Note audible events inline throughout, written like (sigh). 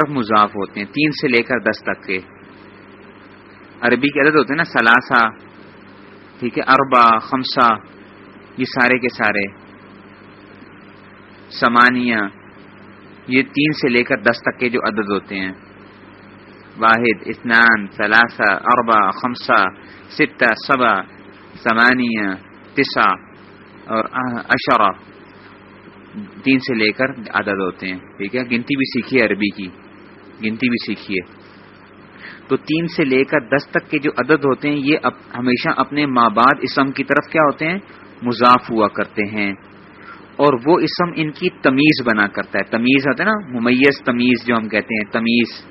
طرف مضاف ہوتے ہیں، تین سے لے کر دس تک کے۔ عربی کے عدد ہوتے ہیں نا سلاسا ٹھیک ہے اربا خمسا یہ سارے کے سارے۔ سمانیہ یہ تین سے لے کر دس تک کے جو عدد ہوتے ہیں۔ واحد اسنان ثلاثہ اربا خمسہ، ستہ صبا سمانیہ تسا اور اشرا تین سے لے کر عدد ہوتے ہیں، ٹھیک ہے، گنتی بھی سیکھیے عربی کی۔ گنتی بھی سیکھیے۔ تو تین سے لے کر دس تک کے جو عدد ہوتے ہیں، یہ ہمیشہ اپنے ماں بعد اسم کی طرف کیا ہوتے ہیں؟ مضاف ہوا کرتے ہیں۔ اور وہ اسم ان کی تمیز بنا کرتا ہے۔ تمیز ہوتا ہے نا، ممیز، تمیز جو ہم کہتے ہیں، تمیز۔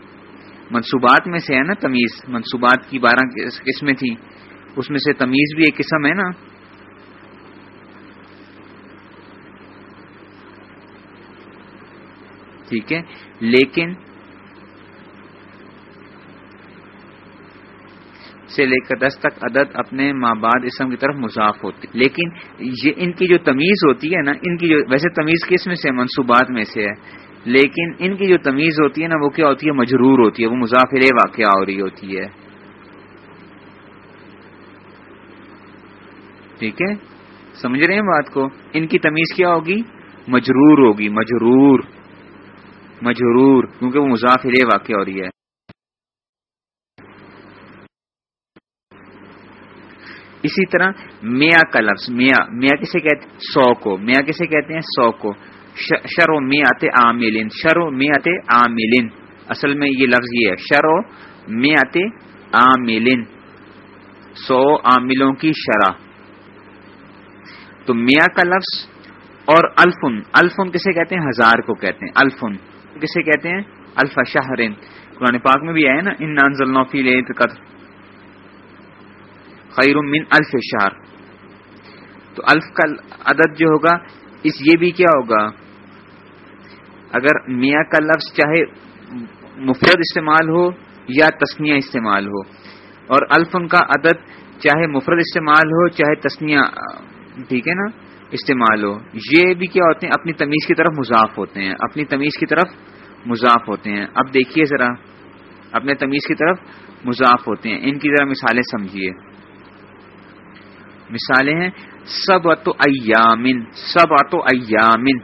منصوبات میں سے ہے نا تمیز۔ منصوبات کی بارہ قسمیں تھی؟ اس میں سے تمیز بھی ایک قسم ہے نا۔ ٹھیک ہے۔ لیکن سے لے کر دس تک عدد اپنے ماں بعد اسم کی طرف مضاف ہوتی۔ لیکن یہ ان کی جو تمیز ہوتی ہے نا، ان کی جو، ویسے تمیز کس میں سے، منصوبات میں سے ہے۔ لیکن ان کی جو تمیز ہوتی ہے نا، وہ کیا ہوتی ہے؟ مجرور ہوتی ہے۔ وہ مضافر واقعہ ہو رہی ہوتی ہے۔ ٹھیک ہے؟ سمجھ رہے ہیں بات کو؟ ان کی تمیز کیا ہوگی؟ مجرور ہوگی۔ مجرور۔ مجرور، کیونکہ وہ مضافر واقع ہو رہی ہے۔ اسی طرح میاں کا لفظ، میاں میاں کسے کہتے ہیں؟ سو کو۔ میاں کسے کہتے ہیں؟ سو کو۔ شرو میات عاملن شرو میات عاملن اصل میں یہ لفظ یہ ہے۔ شرو میات عاملن سو عاملوں کی شرح۔ تو میاں کا لفظ اور الفن الفن کسے کہتے ہیں؟ ہزار کو کہتے ہیں۔ الفن کسے کہتے ہیں؟ الفا شہرن قرآن پاک میں بھی آئے نا ان نانزل نوفی قدر۔ خیر من الف شہر۔ تو الف کا عدد جو ہوگا، اس یہ بھی کیا ہوگا؟ اگر میاں کا لفظ چاہے مفرد استعمال ہو یا تسنیا استعمال ہو۔ اور الفن کا عدد چاہے مفرد استعمال ہو، چاہے تسنیا ٹھیک ہے نا؟ استعمال ہو۔ یہ بھی کیا ہوتے ہیں؟ اپنی تمیز کی طرف مضاف ہوتے ہیں۔ اپنی تمیز کی طرف مضاف ہوتے ہیں۔ اب دیکھیے ذرا، اپنے تمیز کی طرف مضاف ہوتے ہیں۔ ان کی ذرا مثالیں سمجھیے۔ مثالیں ہیں سب اتو ایامن سب اتو ایامن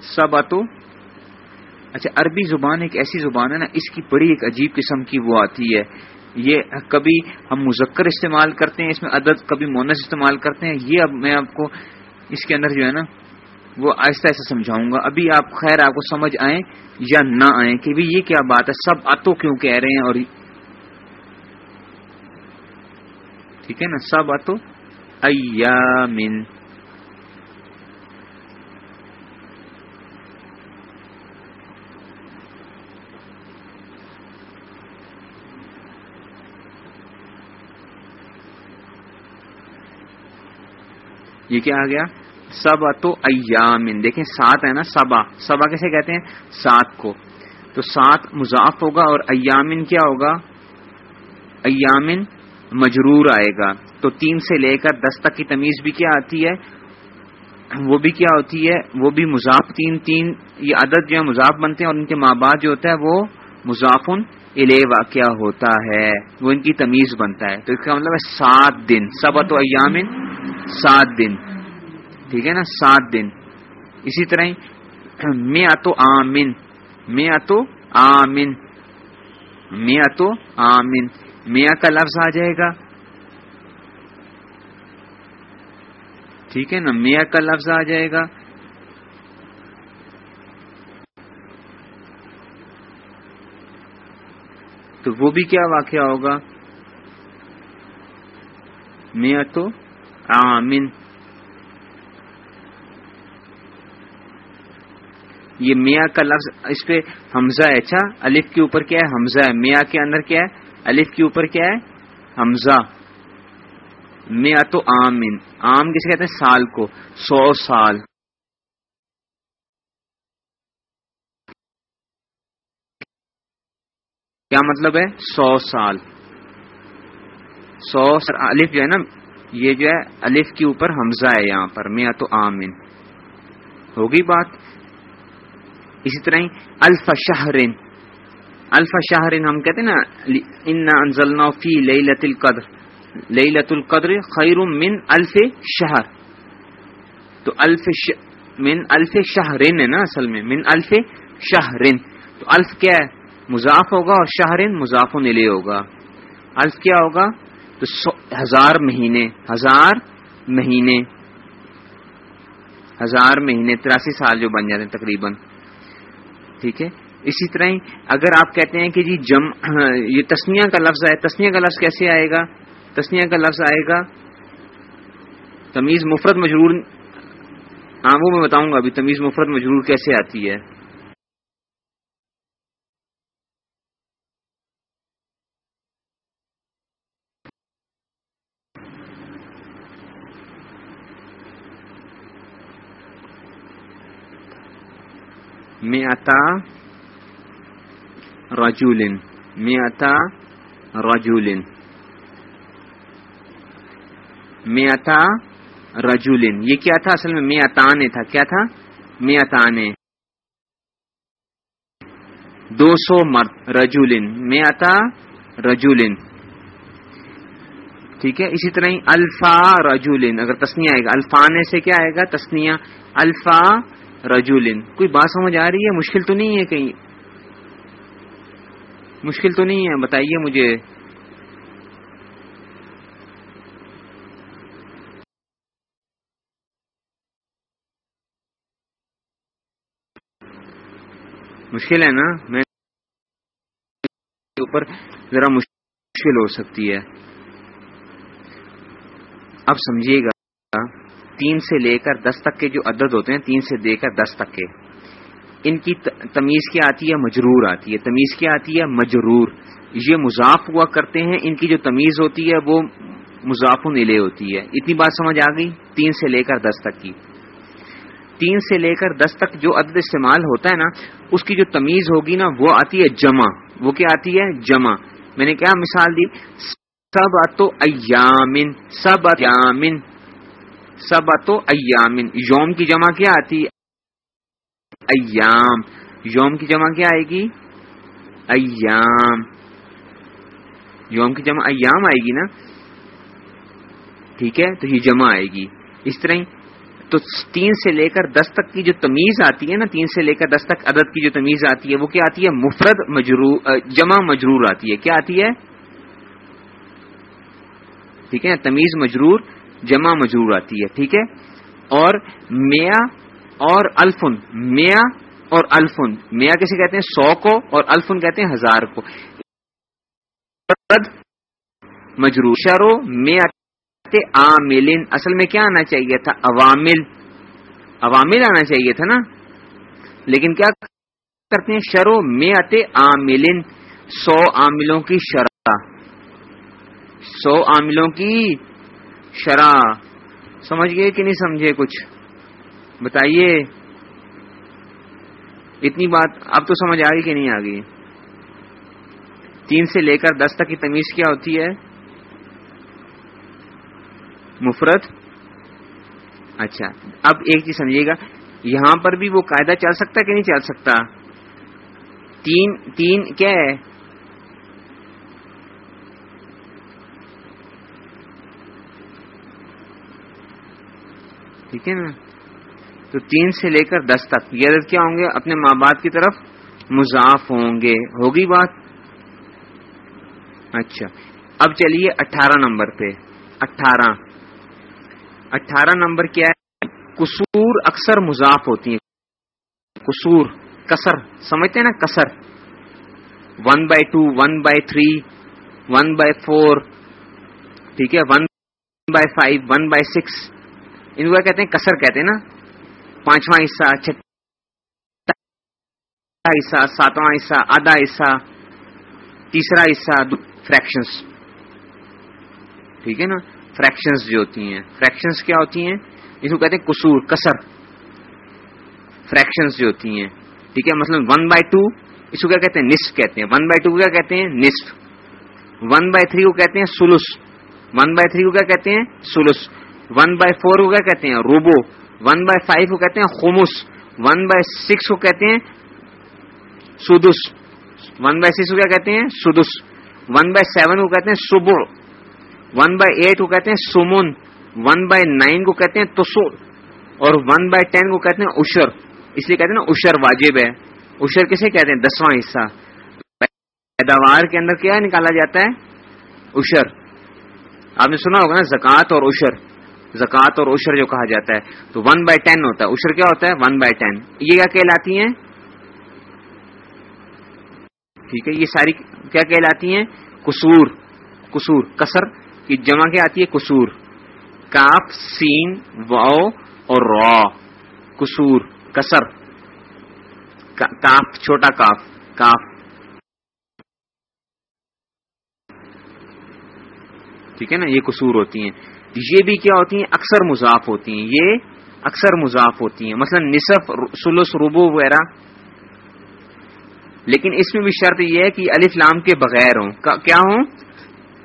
سب اتو اچھا عربی زبان ایک ایسی زبان ہے نا، اس کی بڑی ایک عجیب قسم کی وہ آتی ہے۔ یہ کبھی ہم مذکر استعمال کرتے ہیں، اس میں عدد کبھی مونس استعمال کرتے ہیں۔ یہ اب میں آپ کو اس کے اندر جو ہے نا، وہ آہستہ آہستہ سمجھاؤں گا۔ ابھی آپ خیر آپ کو سمجھ آئیں یا نہ آئیں کہ بھی یہ کیا بات ہے سب اتو کیوں کہہ رہے ہیں اور ٹھیک ہے نا سب اتو ایامن یہ کیا آ گیا؟ سب تو ایامن دیکھیں سات ہے نا؟ سبا سبا کیسے کہتے ہیں؟ سات کو. تو سات مضاف ہوگا اور ایامن کیا ہوگا؟ ایامن مجرور آئے گا۔ تو تین سے لے کر دس تک کی تمیز بھی کیا آتی ہے؟ وہ بھی کیا ہوتی ہے؟ وہ بھی مضاف، تین تین، یہ عدد جو ہے مضاف بنتے ہیں اور ان کے ماں باپ جو ہوتا ہے وہ مضافن الے واقعہ ہوتا ہے؟ وہ ان کی تمیز بنتا ہے۔ تو اس کا مطلب ہے سات دن۔ سب تو ایامن سات دن۔ ٹھیک ہے نا؟ سات دن۔ اسی طرح میں تو آمن۔ میں تو آمن۔ میں تو آمن۔ میاں کا لفظ آ جائے گا۔ ٹھیک ہے نا؟ میاں کا لفظ آ جائے گا۔ تو وہ بھی کیا واقعہ ہوگا؟ میاں تو آمن یہ میاں کا لفظ اس پہ حمزہ ہے۔ اچھا الف کے اوپر کیا ہے؟ حمزہ ہے۔ میاں کے اندر کیا ہے؟ الف کے اوپر کیا ہے؟ حمزہ. میں تو آم آم کسے کہتے ہیں؟ سال کو. سو سال. کیا مطلب ہے؟ سو سال. سو الف جو ہے نا، یہ جو ہے، الف کے اوپر حمزہ ہے یہاں پر. میں تو آمن ہوگی بات؟ اسی طرح ہی، الف شہرن. الفا شہر ہم کہتے ہیں نا ان انزلنا فی لیلت القدر۔ لیلت القدر خیر من الف شہر۔ تو الف ش... من الف شہرن ہے نا اصل میں، من الف شہرن تو الف کیا ہے؟ مضاف ہوگا اور شہرن مضاف نلے ہوگا۔ الف کیا ہوگا؟ تو ہزار مہینے ہزار مہینے۔ ہزار مہینے، تراسی سال جو بن جاتے ہیں تقریباً۔ ٹھیک ہے؟ اسی طرح ہی اگر آپ کہتے ہیں کہ جی جم، (clears throat) یہ تسنیا کا لفظ ہے تسنیا کا لفظ کیسے آئے گا؟ تسنیا کا لفظ آئے گا، تمیز مفرت مجرور ہاں وہ میں بتاؤں گا ابھی تمیز مفرت مجرور کیسے آتی ہے۔ میں آتا رجولن میتا رجولن میتا رجولن یہ کیا تھا؟ اصل میں میتانے تھا. کیا تھا؟ میتانے دو سو مرد رجولن میتا رجولن ٹھیک ہے؟ اسی طرح ہی الفا رجولن اگر تسنیا آئے گا. الفانے سے کیا آئے گا؟ تسنیا الفا رجولن کوئی بات سمجھ آ رہی ہے؟ مشکل تو نہیں ہے کہیں؟ مشکل تو نہیں ہے، بتائیے مجھے۔ مشکل ہے نا؟ میں اوپر ذرا مشکل ہو سکتی ہے۔ اب سمجھیے گا، تین سے لے کر دس تک کے جو عدد ہوتے ہیں، تین سے دے کر دس تک کے۔ ان کی تمیز کیا آتی ہے؟ مجرور آتی ہے۔ تمیز کیا آتی ہے؟ مجرور۔ یہ مضاف ہوا کرتے ہیں۔ ان کی جو تمیز ہوتی ہے وہ مضاف نلے ہوتی ہے۔ اتنی بات سمجھ آ گئی؟ تین سے لے کر دس تک کی۔ تین سے لے کر دس تک جو عدد استعمال ہوتا ہے نا، اس کی جو تمیز ہوگی نا، وہ آتی ہے جمع۔ وہ کیا آتی ہے؟ جمع۔ میں نے کیا مثال دی؟ سب اتو ایامن۔ سب ایامن۔ سب اتو ایامن۔ یوم کی جمع کیا آتی؟ ہے ایام۔ یوم کی جمع کیا آئے گی؟ ایام۔ یوم کی جمع، ایام آئے گی نا؟ ٹھیک ہے، تو یہ جمع آئے گی۔ اس طرح تو تین سے لے کر دس تک کی جو تمیز آتی ہے نا، تین سے لے کر دس تک عدد کی جو تمیز آتی ہے، وہ کیا آتی ہے؟ مفرد مجرور جمع مجرور آتی ہے۔ کیا آتی ہے؟ ٹھیک ہے، تمیز مجرور، جمع مجرور آتی ہے۔ ٹھیک ہے، اور میا اور الفن، میاں اور الفن۔ میاں کیسے کہتے ہیں؟ سو کو اور الفن کہتے ہیں ہزار کو۔ مجرو شرو میں عامل اصل میں کیا آنا چاہیے تھا؟ عوامل۔ عوامل آنا چاہیے تھا نا؟ لیکن کیا کرتے ہیں؟ شرو میں عامل سو عاملوں کی شرح۔ سو عاملوں کی شرح۔ سمجھ گئے کہ نہیں سمجھے کچھ؟ بتائیے، اتنی بات اب تو سمجھ آ گئی کہ نہیں آ گئی تین سے لے کر دس تک کی تمیز کیا ہوتی ہے؟ مفرت اچھا اب ایک چیز سمجھیے گا، یہاں پر بھی وہ قاعدہ چل سکتا کہ نہیں چل سکتا؟ تین تین کیا ہے؟ ٹھیک ہے نا؟ تو تین سے لے کر دس تک یہ عدد کیا ہوں گے؟ اپنے ماں باپ کی طرف مضاف ہوں گے۔ ہوگی بات؟ اچھا۔ اب چلیے اٹھارہ نمبر پہ۔ اٹھارہ۔ اٹھارہ نمبر کیا ہے؟ قصور اکثر مضاف ہوتی ہیں۔ قصور، کسر۔ سمجھتے ہیں نا؟ کسر۔ One by two, one by three, one by four. ٹھیک ہے؟ One by five, one by six. ان کو کہتے ہیں؟ کسر کہتے ہیں نا؟ پانچواں حصہ، چھٹا حصہ، ساتواں حصہ، آدھا حصہ، تیسرا حصہ فریکشنس ٹھیک ہے نا؟ فریکشنس جو ہوتی ہیں۔ فریکشنس کیا ہوتی ہیں؟ اس کو کہتے ہیں قصور، کسر۔ فریکشنس جو ہوتی ہیں۔ ٹھیک ہے؟ مثلاً ون بائی ٹو اس کو کیا کہتے ہیں؟ نصف کہتے ہیں۔ ون بائی ٹو کو کیا کہتے ہیں؟ نصف۔ ون بائی تھری کو کہتے ہیں سلس۔ ون بائی تھری کو کیا کہتے ہیں؟ سلس۔ ون بائی فور کو کیا کہتے ہیں؟ روبو۔ ون بائی فائیو کو کہتے ہیں خمس ون بائی سکس کو کہتے ہیں سدس. ون بائی سکس کو کیا کہتے ہیں؟ سدس. ون بائی سیون کو کہتے ہیں سبر ون بائی ایٹ کو کہتے ہیں سمن. ون بائی نائن کو کہتے ہیں تسر اور ون بائی ٹین کو کہتے ہیں اشر اس لیے کہتے ہیں نا اشر واجب ہے. اشر کسے کہتے ہیں؟ دسواں حصہ. پیداوار کے اندر کیا نکالا جاتا ہے؟ اشر آپ نے سنا ہوگا نا زکات اور اشر زکات اور اشر جو کہا جاتا ہے، تو ون بائی ٹین ہوتا ہے۔ اشر کیا ہوتا ہے؟ ون بائی ٹین یہ کیا کہلاتی ہیں؟ ٹھیک ہے، یہ ساری کیا کہلاتی ہیں؟ کسور کسور کسر کی جمع کیا آتی ہے؟ کسور کاف، سین واؤ اور را۔ کسور کسر۔ کاف، چھوٹا کاف۔ کاف۔ ٹھیک ہے نا؟ یہ قصور ہوتی ہیں۔ یہ بھی کیا ہوتی ہیں؟ اکثر مضاف ہوتی ہیں۔ یہ اکثر مضاف ہوتی ہیں۔ مثلا نصف سلس ربو وغیرہ۔ لیکن اس میں بھی شرط یہ ہے کہ الف لام کے بغیر ہوں۔ کیا ہوں؟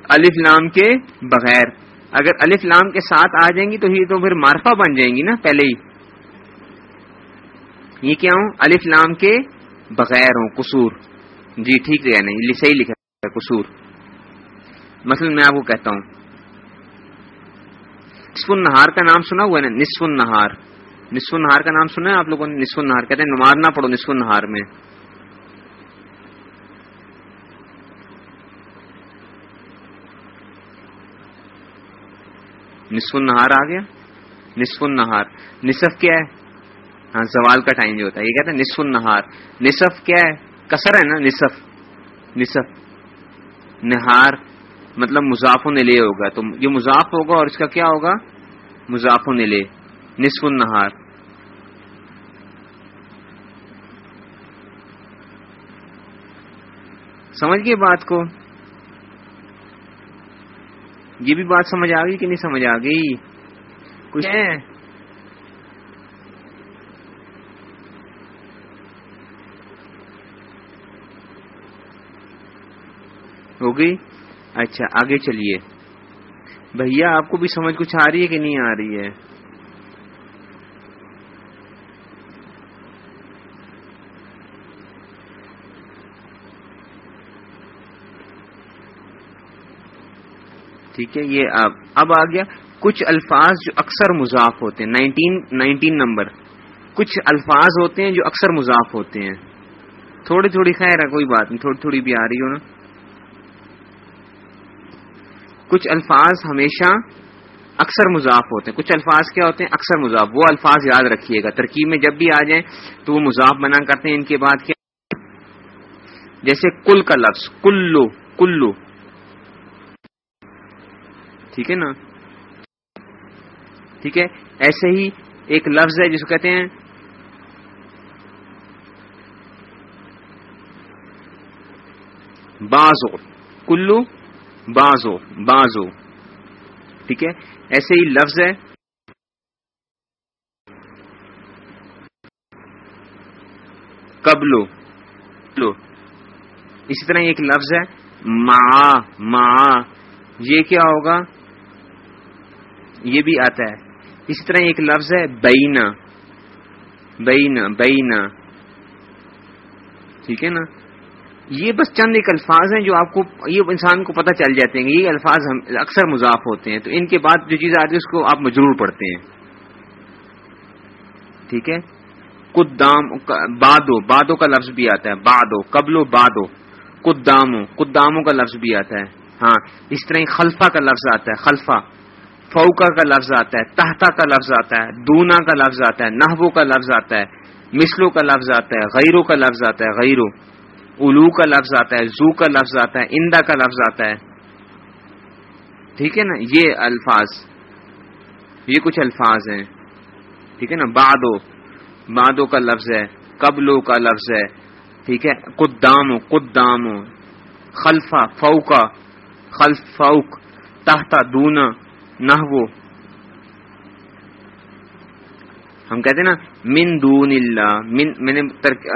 الف لام کے بغیر۔ اگر الف لام کے ساتھ آ جائیں گی تو یہ تو پھر مارفا بن جائیں گی نا، پہلے ہی۔ یہ کیا ہوں؟ الف لام کے بغیر ہوں۔ قصور۔ جی ٹھیک ہے نہیں؟ صحیح لکھا ہے، قصور۔ مثلا میں آپ کو کہتا ہوں۔ نصف النہار کا نام سنا ہوا ہے نا؟ نصف النہار. نصف النہار کا نام سنا ہے؟ آپ لوگوں نے نصف النہار کہتے ہیں. نماز نہ پڑھو نصف النہار میں. نصف النہار آ گیا؟ نصف النہار. نصف کیا ہے؟ ہاں زوال کا ٹائم جو ہوتا ہے. یہ کہتے ہیں نصف النہار. نصف کیا ہے؟ کسر ہے نا نصف. نصف. نہار. مطلب مضاف لے ہوگا۔ تو یہ مضاف ہوگا اور اس کا کیا ہوگا؟ مضاف لے۔ نصف النہار۔ سمجھ گئے بات کو؟ یہ بھی بات سمجھ آ گئی کہ نہیں سمجھ آ گئی؟ کچھ ہے؟ ہو گئی؟ اچھا آگے چلیے۔ بھیا، آپ کو بھی سمجھ کچھ آ رہی ہے کہ نہیں آ رہی ہے؟ ٹھیک ہے، یہ اب اب آ گیا۔ کچھ الفاظ جو اکثر مضاف ہوتے ہیں نائنٹین نائنٹین نمبر۔ کچھ الفاظ ہوتے ہیں جو اکثر مضاف ہوتے ہیں۔ تھوڑی تھوڑی خیر ہے، کوئی بات نہیں، تھوڑی تھوڑی بھی آ رہی ہو نا۔ کچھ الفاظ ہمیشہ اکثر مضاف ہوتے ہیں۔ کچھ الفاظ کیا ہوتے ہیں؟ اکثر مضاف۔ وہ الفاظ یاد رکھیے گا۔ ترکیب میں جب بھی آ جائیں تو وہ مضاف بنا کرتے ہیں۔ ان کے بعد کیا؟ جیسے کل کا لفظ، کلو کلو۔ ٹھیک ہے نا؟ ٹھیک ہے؟ ایسے ہی ایک لفظ ہے جس کو کہتے ہیں بازو۔ کلو بازو بازو۔ ٹھیک ہے؟ ایسے ہی لفظ ہے۔ قبلو۔ لو اسی طرح ایک لفظ ہے۔ ما ما یہ کیا ہوگا؟ یہ بھی آتا ہے۔ اسی طرح ایک لفظ ہے بینا۔ بینا بینا۔ ٹھیک ہے نا؟ یہ بس چند ایک الفاظ ہیں جو آپ کو یہ انسان کو پتہ چل جاتے ہیں کہ یہ الفاظ ہم اکثر مضاف ہوتے ہیں، تو ان کے بعد جو چیز آتی ہے اس کو آپ مجرور پڑھتے ہیں۔ ٹھیک ہے؟ کدام بادو بادو کا لفظ بھی آتا ہے۔ بادو قبلو بادو۔ کدامو کدامو کا لفظ بھی آتا ہے۔ ہاں اس طرح خلفا کا لفظ آتا ہے خلفا فوکا کا لفظ آتا ہے، تحتا کا لفظ آتا ہے، دونا کا لفظ آتا ہے نحبو کا لفظ آتا ہے مسلو کا لفظ آتا ہے، غیرو کا لفظ آتا ہے، غیرو۔ الو کا لفظ آتا ہے، زو کا لفظ آتا ہے، اندا کا لفظ آتا ہے۔ ٹھیک ہے نا؟ یہ الفاظ۔ یہ کچھ الفاظ ہیں۔ ٹھیک ہے نا؟ بادو بادو کا لفظ ہے۔ قبلو کا لفظ ہے۔ ٹھیک ہے؟ قدامو قدامو۔ خلفا فوکا خلف فوک تحتا دونا نحو ہم کہتے ہیں نا من دون اللہ من، میں نے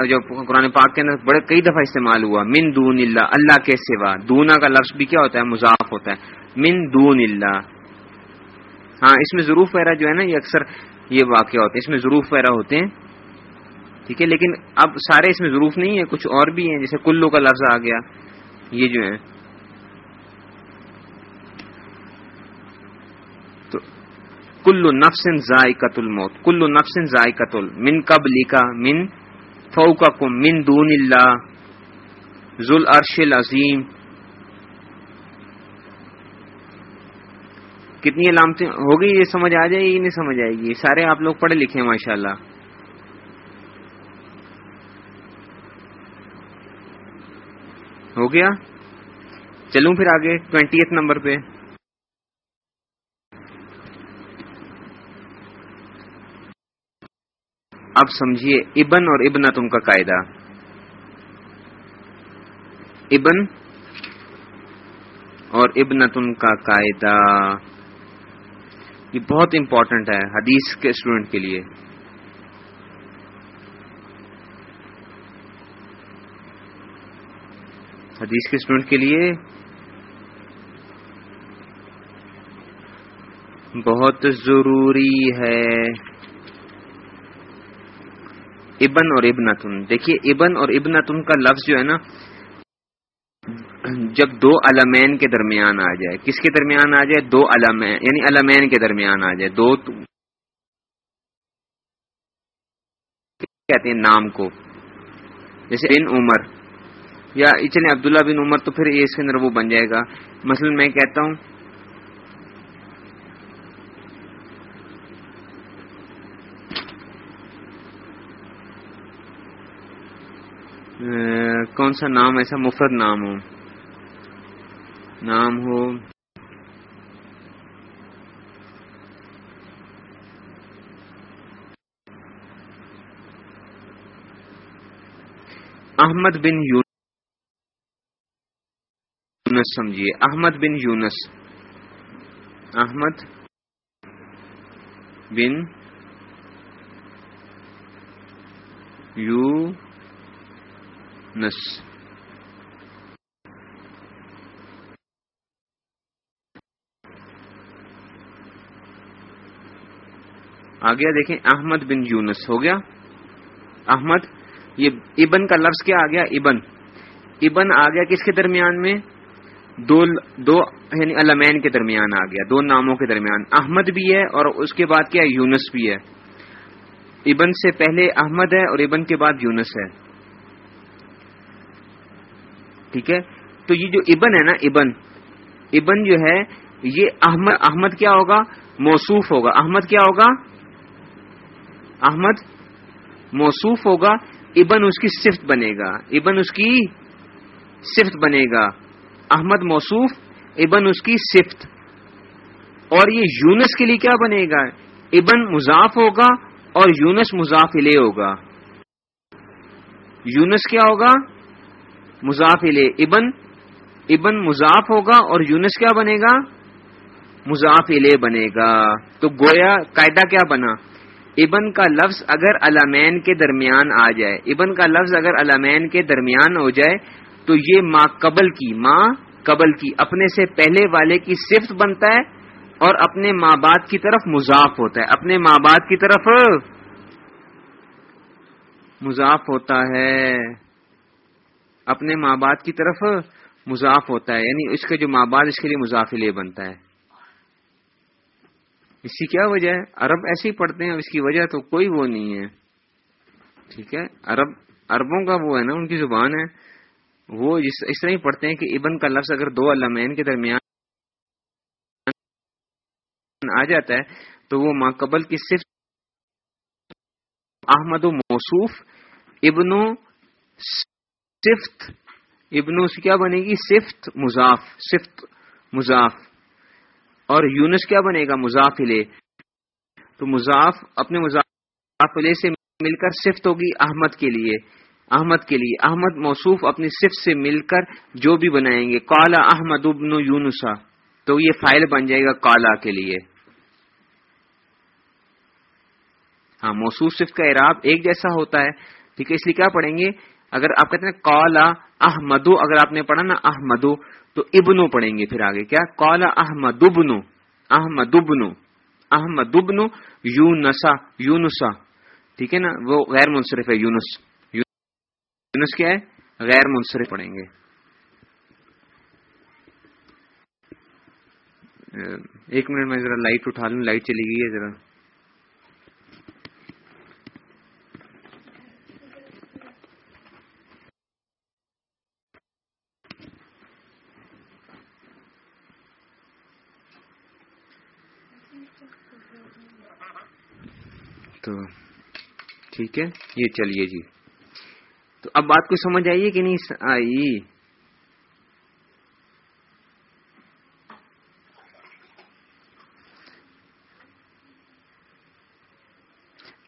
جو قرآن پاک کے اندر بڑے کئی دفعہ استعمال ہوا، من دون اللہ اللہ کے سوا، دونا کا لفظ بھی کیا ہوتا ہے؟ مضاف ہوتا ہے۔ من دون اللہ ہاں اس میں ضرور وغیرہ جو ہے نا، یہ اکثر یہ واقع ہوتے ہیں۔ اس میں ضرور وغیرہ ہوتے ہیں۔ ٹھیک ہے، لیکن اب سارے اس میں ضرور نہیں ہے کچھ اور بھی ہیں، جیسے کلو کا لفظ آ گیا، یہ جو ہے کلو نفسن ذائقت الموت. کلو نفسن ذائقت من کب لکھا من فوکا من دون اللہ ذوال ارش العظیم کتنی علامتیں ہوگی یہ سمجھ آ جائے گی نہیں سمجھ آئے گی؟ سارے آپ لوگ پڑھے لکھے ماشاء اللہ ہو گیا؟ چلوں پھر آگے ٹوینٹی نمبر پہ۔ اب سمجھیے ابن اور ابن تم کا قاعدہ۔ ابن اور ابن تم کا قاعدہ۔ یہ بہت امپورٹنٹ ہے حدیث کے اسٹوڈنٹ کے لیے۔ حدیث کے اسٹوڈنٹ کے لیے بہت ضروری ہے۔ ابن اور ابنتن۔ دیکھیے، ابن اور ابنتن کا لفظ جو ہے نا، جب دو علمین کے درمیان آ جائے۔ کس کے درمیان آ جائے؟ دو علمین یعنی علمین کے درمیان آ جائے۔ دو کہتے ہیں نام کو۔ جیسے بن عمر، یا چلے عبداللہ بن عمر تو پھر اس کے اندر وہ بن جائے گا۔ مثلا میں کہتا ہوں کون سا نام، ایسا مفرد نام ہو؟ نام ہو۔ احمد بن یونس سمجھیے۔ احمد بن یونس۔ احمد بن یونس۔ آ گیا دیکھیں احمد بن یونس، ہو گیا؟ احمد، یہ ابن کا لفظ کیا آ گیا؟ ابن۔ ابن آ گیا کس کے درمیان میں؟ دو دو یعنی علمین کے درمیان آ گیا، دو ناموں کے درمیان۔ احمد بھی ہے اور اس کے بعد کیا یونس بھی ہے۔ ابن سے پہلے احمد ہے اور ابن کے بعد یونس ہے۔ ٹھیک ہے؟ تو یہ جو ابن ہے نا، ابن. ابن جو ہے، یہ احمد احمد کیا ہوگا؟ موصوف ہوگا. احمد کیا ہوگا؟ احمد موصوف ہوگا. ابن اس کی صفت بنے گا. ابن اس کی صفت بنے گا. احمد موصوف، ابن اس کی صفت. اور یہ یونس کے لیے کیا بنے گا؟ ابن مضاف ہوگا اور یونس مضاف لے ہوگا. یونس کیا ہوگا؟ مضاف ابن ابن مضاف ہوگا اور یونس کیا بنے گا؟ مضاف لے بنے گا. تو گویا قاعدہ کیا بنا؟ ابن کا لفظ اگر علامین کے درمیان آ جائے، ابن کا لفظ اگر علامین کے درمیان ہو جائے، تو یہ ماں قبل کی ماں قبل کی، اپنے سے پہلے والے کی صفت بنتا ہے اور اپنے ماں باپ کی طرف مضاف ہوتا ہے. اپنے ماں باپ کی طرف مضاف ہوتا ہے. اپنے ماں باپ کی طرف مضاف ہوتا ہے یعنی اس کے جو ماں باپ، اس کے لیے مضافلے بنتا ہے۔ اس کی کیا وجہ ہے؟ عرب ایسے ہی پڑھتے ہیں، اس کی وجہ تو کوئی وہ نہیں ہے۔ ٹھیک ہے؟ عرب، عربوں کا وہ ہے نا، ان کی زبان ہے۔ وہ اس طرح ہی پڑھتے ہیں کہ ابن کا لفظ اگر دو علمین کے درمیان آ جاتا ہے، تو وہ ماقبل کی صرف احمد و موصوف، ابن و صفت، ابن سے کیا بنے گی؟ صفت مضاف صفت مضاف۔ اور یونس کیا بنے گا؟ مضافلے تو مضاف اپنے مضافلے سے مل کر صفت ہوگی احمد کے لیے۔ احمد کے لیے۔ احمد موصوف اپنی صفت سے مل کر جو بھی بنائیں گے۔ کالا احمد ابن یونسا تو یہ فائل بن جائے گا کالا کے لیے۔ ہاں موصوف صفت کا اعراب ایک جیسا ہوتا ہے۔ ٹھیک ہے، اس لیے کیا پڑھیں گے؟ اگر آپ کہتے ہیں کالا احمدو اگر آپ نے پڑھا نا احمدو تو ابنو پڑھیں گے پھر آگے، کیا؟ کالا احمد ابنو احمد ابنو احمد ابنو یو نسا یو نسا ٹھیک ہے نا؟ وہ غیر منصرف ہے، یونس یونس کیا ہے؟ غیر منصرف پڑھیں گے۔ ایک منٹ میں ذرا لائٹ اٹھا لوں، لائٹ چلی گئی ہے، ذرا تو ٹھیک ہے؟ یہ چلیے جی۔ تو اب بات کو سمجھ آئیے کہ نہیں؟ آئی۔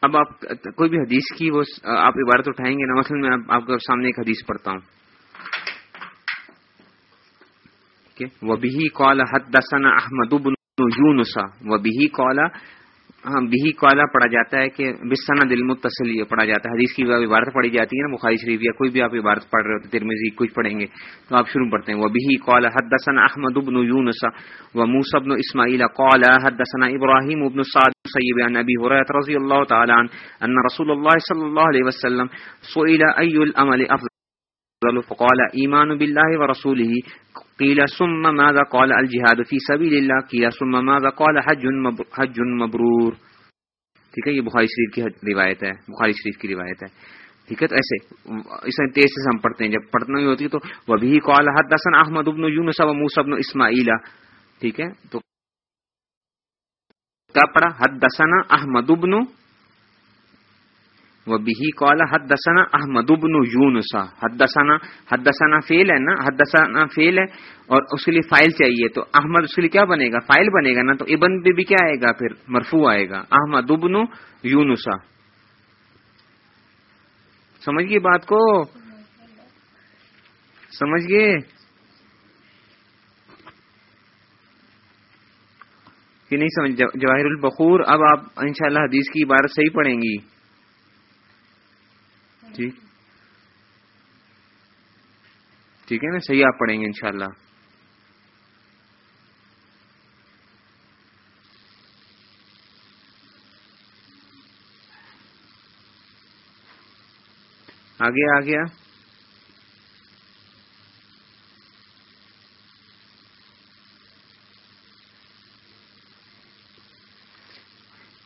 اب آپ کوئی بھی حدیث کی وہ آپ عبارت اٹھائیں گے نا؟ مثلا میں آپ کے سامنے ایک حدیث پڑھتا ہوں۔ وہ بھی کال حد دسنا احمد یونسا وہ بھی کولا ہاں بہی کوالہ پڑھا جاتا ہے کہ بسنا دل متصل یہ پڑھا جاتا ہے۔ حدیث کی عبارت پڑھی جاتی ہے نا، بخاری شریف یا کوئی بھی آپ عبارت پڑھ رہے ہوتے ترمیزی کچھ پڑھیں گے۔ تو آپ شروع پڑھتے ہیں وہ بہی قال حدثنا احمد ابن یونس و موسی ابن اسماعیل قال حدثنا ابراہیم ابن سعد سیب عن ابی هريره رضی اللہ تعالی عنہ ان رسول اللہ صلی اللہ علیہ وسلم سئل ای العمل افضل، فقال ایمان بالله ورسوله قیل ثم ماذا قال الجهاد في سبيل الله قیل ثم ماذا قال حج حج مبرور. ٹھیک ہے، یہ بخاری شریف کی روایت ہے، بخاری شریف کی روایت ہے۔ ٹھیک ہے، تو ایسے، اس تیز سے ہم پڑھتے ہیں۔ جب پڑھنا ہی ہوتی ہے تو وہ بھی قال حد احمد ابن یونس و موسی ابن اسماعیل۔ ٹھیک ہے، تو کیا پڑھا حد دسنا احمد ابن وہ بھی کولا حد احمد ابن یونسا حد دسنا حد فیل ہے نا؟ حد دسنا فیل ہے اور اس کے لیے فائل چاہیے. تو احمد اس کے لیے کیا بنے گا؟ فائل بنے گا نا؟ تو ابن پہ بھی کیا آئے گا پھر؟ مرفو آئے گا. احمد ابن یونسا سمجھ گئے بات کو؟ سمجھ گئے کہ نہیں سمجھ جواہر البخور، اب آپ انشاءاللہ حدیث کی عبارت صحیح پڑھیں گی. ٹھیک۔ ٹھیک ہے نا، صحیح آپ پڑھیں گے انشاءاللہ۔ آگے آ گیا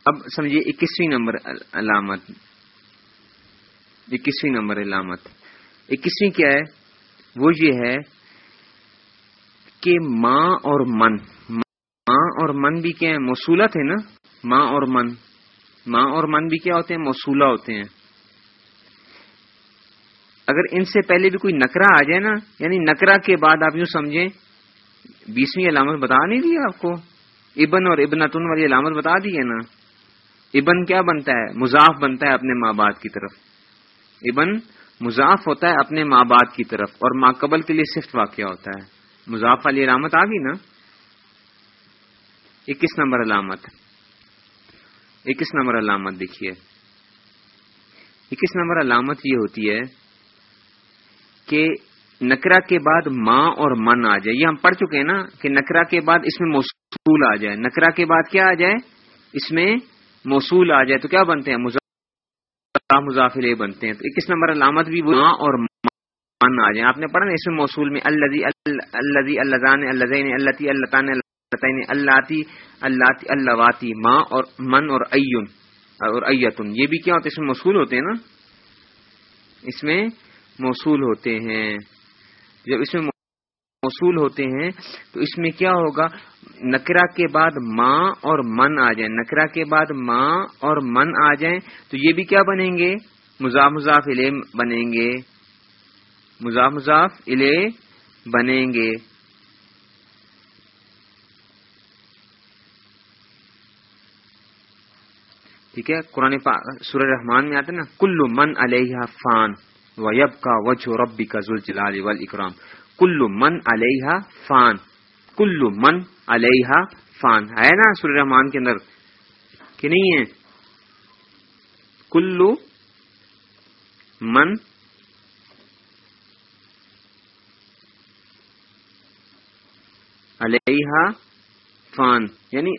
اب سمجھیے، اکیسویں نمبر علامت۔ اکیسویں نمبر علامت اکیسویں کیا ہے؟ وہ یہ ہے کہ ماں اور من، ماں اور من بھی کیا ہے موصولت ہے نا؟ ماں اور من۔ ماں اور من بھی کیا ہوتے ہیں؟ موصولہ ہوتے ہیں۔ اگر ان سے پہلے بھی کوئی نکرا آ جائے نا یعنی نکرا کے بعد آپ یوں سمجھیں، بیسویں علامت بتا نہیں دی آپ کو؟ ابن اور ابنتن والی علامت بتا دی ہے نا؟ ابن کیا بنتا ہے؟ مضاف بنتا ہے اپنے ماں باپ کی طرف۔ ابن مضاف ہوتا ہے اپنے ماں باپ کی طرف، اور ماں قبل کے لیے صفت واقع ہوتا ہے۔ مضاف والی علامت آ گئی نا؟ اکیس نمبر علامت۔ اکیس نمبر علامت دیکھیے۔ اکیس نمبر علامت یہ ہوتی ہے کہ نکرا کے بعد ماں اور من آ جائے۔ یہ ہم پڑھ چکے ہیں نا کہ نکرا کے بعد اس میں موصول آ جائے۔ نکرا کے بعد کیا آ جائے؟ اس میں موصول آ جائے۔ تو کیا بنتے ہیں؟ مضافر بنتے ہیں۔ تو اکیس نمبر علامت بھی ماں اور من آ جائیں۔ آپ نے پڑھا نا اس میں موصول میں اللہ اللہ اللہ اللہ ماں اور من اور ایون اور ایتن۔ یہ بھی کیا ہوتے اس میں موصول ہوتے ہیں نا۔ اس میں موصول ہوتے ہیں۔ جب اس میں موصول ہوتے ہیں، تو اس میں کیا ہوگا؟ نکرا کے بعد ماں اور من آ جائیں۔ نکرا کے بعد ماں اور من آ جائیں، تو یہ بھی کیا بنیں گے؟ مضاف مضاف الے بنیں گے۔ مضاف مضاف الے بنیں گے۔ ٹھیک ہے؟ قرآن سورہ رحمان میں آتے نا کلو من علیہ فان ویب کا وجہ ربی کا ذوالجلال والاکرام۔ کلو من علیہ فان کلو من علیہ فان۔ ہے نا سور رحمان کے اندر کہ نہیں ہے؟ کلو من علیہ فان۔ یعنی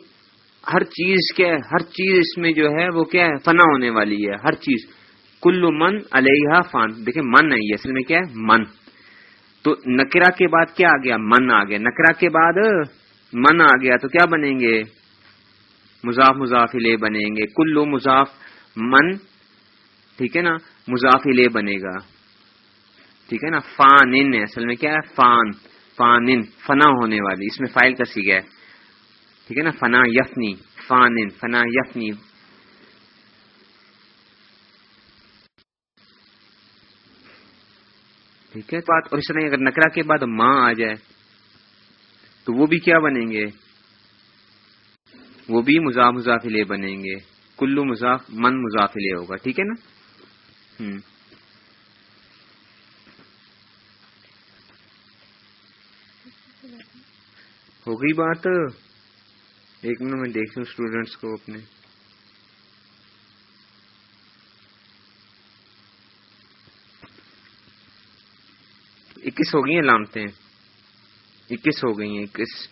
ہر چیز کے، ہر چیز اس میں جو ہے وہ کیا ہے؟ فنا ہونے والی ہے، ہر چیز۔ کلو من علیہ فان۔ دیکھیں من ہے اصل میں کیا ہے؟ من۔ تو نکرا کے بعد کیا آ گیا؟ من آ گیا۔ نکرا کے بعد من آ گیا تو کیا بنیں گے؟ مضاف مضافلے بنیں گے۔ کلو مضاف من، ٹھیک ہے نا؟ مضافلے بنے گا۔ ٹھیک ہے نا؟ فان اصل میں کیا ہے؟ فان فان فنا ہونے والی۔ اس میں فائل کا سی گیا ٹھیک ہے نا؟ فنا یفنی فان ان فنا یفنی۔ ٹھیک ہے؟ بات اور اس طرح اگر نکرا کے بعد ماں آ جائے، تو وہ بھی کیا بنیں گے؟ وہ بھی مضاف مضافلے بنیں گے۔ کلو مضاف من مضافلے ہوگا، ٹھیک ہے نا؟ ہوں ہو گئی بات۔ ایک منٹ میں دیکھ لوں اسٹوڈینٹس کو اپنے۔ اکیس ہو گئی ہیں لامتے اکیس ہو گئی ہیں، اکیس۔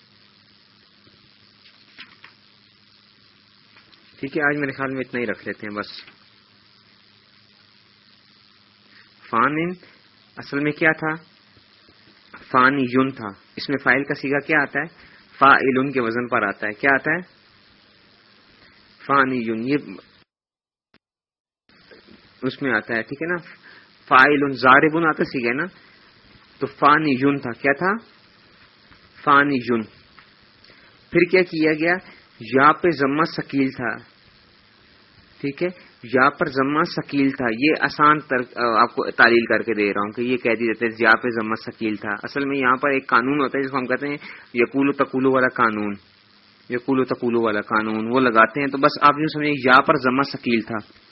ٹھیک ہے، آج میرے خیال میں اتنا ہی رکھ لیتے ہیں، بس۔ فان اصل میں کیا تھا؟ فان یون تھا۔ اس میں فائل کا سیگا کیا آتا ہے؟ فا علن کے وزن پر آتا ہے۔ کیا آتا ہے؟ فان یون یہ اس میں آتا ہے، ٹھیک ہے نا؟ فائل زاربن آتا سیگا نا؟ تو فانی یون تھا۔ کیا تھا؟ فانی یون پھر کیا کیا گیا؟ یا پہ ضمہ سکیل تھا۔ ٹھیک ہے؟ یا پر ضمہ سکیل تھا۔ یہ آسان آپ کو تعلیل کر کے دے رہا ہوں کہ یہ کہہ دی جاتے یا پہ ضمہ سکیل تھا۔ اصل میں یہاں پر ایک قانون ہوتا ہے جس کو ہم کہتے ہیں یقول و تقولو والا قانون۔ یقول و تقولو والا قانون۔ وہ لگاتے ہیں تو بس آپ یوں سمجھیں یا پر ضمہ سکیل تھا۔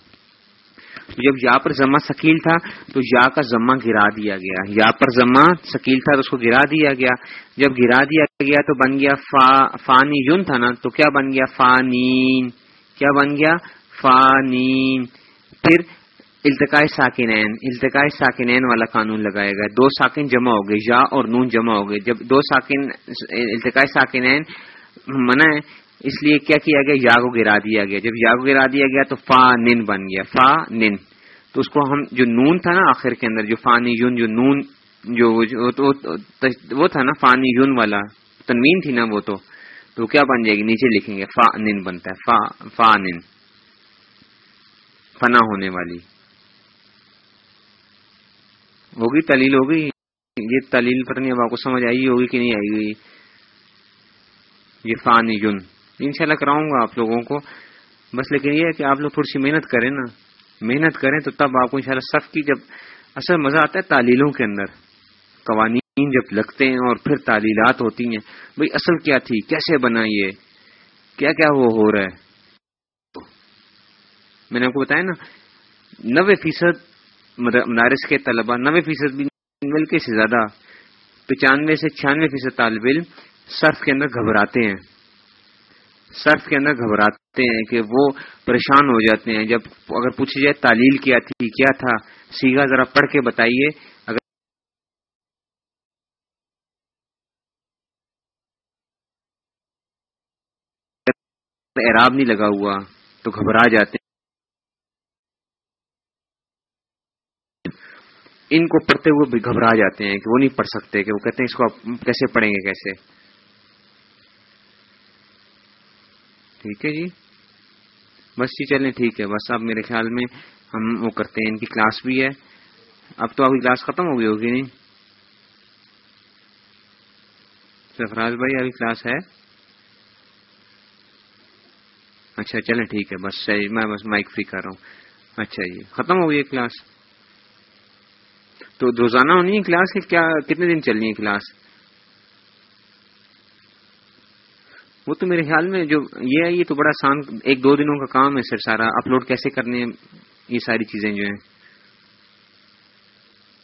جب یا پر ضمہ سکیل تھا تو یا کا ضمہ گرا دیا گیا۔ یا پر ضمہ سکیل تھا تو اس کو گرا دیا گیا۔ جب گرا دیا گیا تو بن گیا فا فانی یون تھا نا، تو کیا بن گیا؟ فانین۔ کیا بن گیا؟ فانین۔ پھر التقاء ساکنین۔ التقاء ساکنین والا قانون لگایا گیا۔ دو ساکن جمع ہو گئے، یا اور نون جمع ہو گئے۔ جب دو ساکن، التقاء ساکنین منع ہے اس لیے کیا کیا گیا؟ یا کو گرا دیا گیا۔ جب یا کو گرا دیا گیا تو فا نن بن گیا۔ فا نن۔ تو اس کو ہم جو نون تھا نا آخر کے اندر، جو فانی یون، جو نون، جو وہ تھا نا فانی یون والا۔ تنوین تھی نا وہ تو۔ تو کیا بن جائے گی؟ نیچے لکھیں گے۔ فا نن بنتا ہے۔ فا فا نن۔ فنا ہونے والی۔ ہوگی تلیل؟ ہوگی۔ یہ تلیل پر نہیں اب آپ کو سمجھ آئی ہوگی کہ نہیں آئی ہوئی۔ یہ فانی یون۔ ان شاء اللہ کراؤں گا آپ لوگوں کو۔ بس لیکن یہ ہے کہ آپ لوگ تھوڑی سی محنت کریں نا۔ محنت کریں تو تب آپ کو ان شاء اللہ کی جب اصل مزہ آتا ہے تعلیلوں کے اندر۔ قوانین جب لگتے ہیں اور پھر تعلیلات ہوتی ہیں۔ بھائی اصل کیا تھی؟ کیسے بنا یہ؟ کیا کیا وہ ہو رہا ہے؟ میں نے آپ کو بتایا نا، نوے فیصد مدارس کے طلبا نوے فیصد بھی بلکہ سے زیادہ۔ پچانوے سے چھیانوے فیصد طالب علم صرف کے اندر گھبراتے ہیں۔ صرف کے اندر گھبراتے ہیں کہ وہ پریشان ہو جاتے ہیں۔ جب اگر پوچھی جائے تعلیل کیا تھی، کیا تھا؟ سیگا ذرا پڑھ کے بتائیے۔ اگر اعراب نہیں لگا ہوا تو گھبرا جاتے ہیں۔ ان کو پڑھتے ہوئے بھی گھبرا جاتے ہیں کہ وہ نہیں پڑھ سکتے، کہ وہ کہتے ہیں اس کو آپ کیسے پڑھیں گے، کیسے؟ ٹھیک ہے جی؟ بس جی چلیں ٹھیک ہے۔ بس اب میرے خیال میں ہم وہ کرتے ہیں، ان کی کلاس بھی ہے۔ اب تو ابھی کلاس ختم ہو گئی ہوگی نہیں؟ سفراز بھائی، ابھی کلاس ہے؟ اچھا چلیں ٹھیک ہے۔ بس صحیح، میں بس مائک فری کر رہا ہوں۔ اچھا جی ختم ہو گئی کلاس۔ تو روزانہ ہونی ہے کلاس کیا، کتنے دن چلنی ہے کلاس؟ وہ تو میرے خیال میں جو یہ ہے، یہ تو بڑا آسان، ایک دو دنوں کا کام ہے سر سارا، اپلوڈ کیسے کرنے یہ ساری چیزیں جو ہیں۔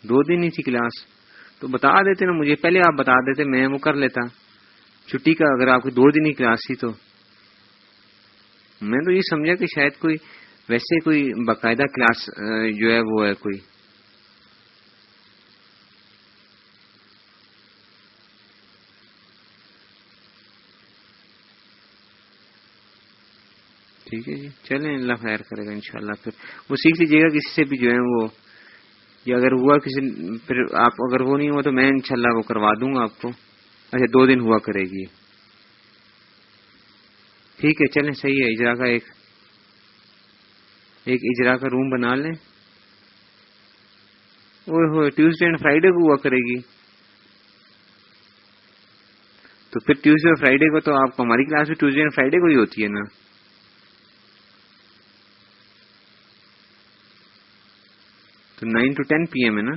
دو دن ہی تھی کلاس۔ تو بتا دیتے نا مجھے، پہلے آپ بتا دیتے، میں وہ کر لیتا۔ چھٹی کا اگر آپ کی دو دن ہی کلاس تھی تو۔ میں تو یہ سمجھا کہ شاید کوئی ویسے کوئی باقاعدہ کلاس جو ہے وہ ہے کوئی۔ ٹھیک ہے جی۔ چلیں، اللہ خیر کرے گا انشاءاللہ۔ پھر وہ سیکھ لیجیے گا، کسی سے بھی جو ہے وہ۔ یا اگر ہوا کسی پھر آپ اگر وہ نہیں ہوا تو میں انشاءاللہ وہ کروا دوں گا آپ کو۔ اچھا دو دن ہوا کرے گی۔ ٹھیک ہے، چلیں، صحیح ہے، اجرا کا ایک۔ ایک اجرا کا روم بنا لیں۔ ٹیوزڈے اینڈ فرائیڈے کو ہوا کرے گی۔ تو پھر ٹیوزڈے اور فرائیڈے کو تو آپ کو ہماری کلاس میں ٹیوزڈے اینڈ فرائیڈے کو ہی ہوتی ہے نا۔ تو nine to ten P M ہے نا؟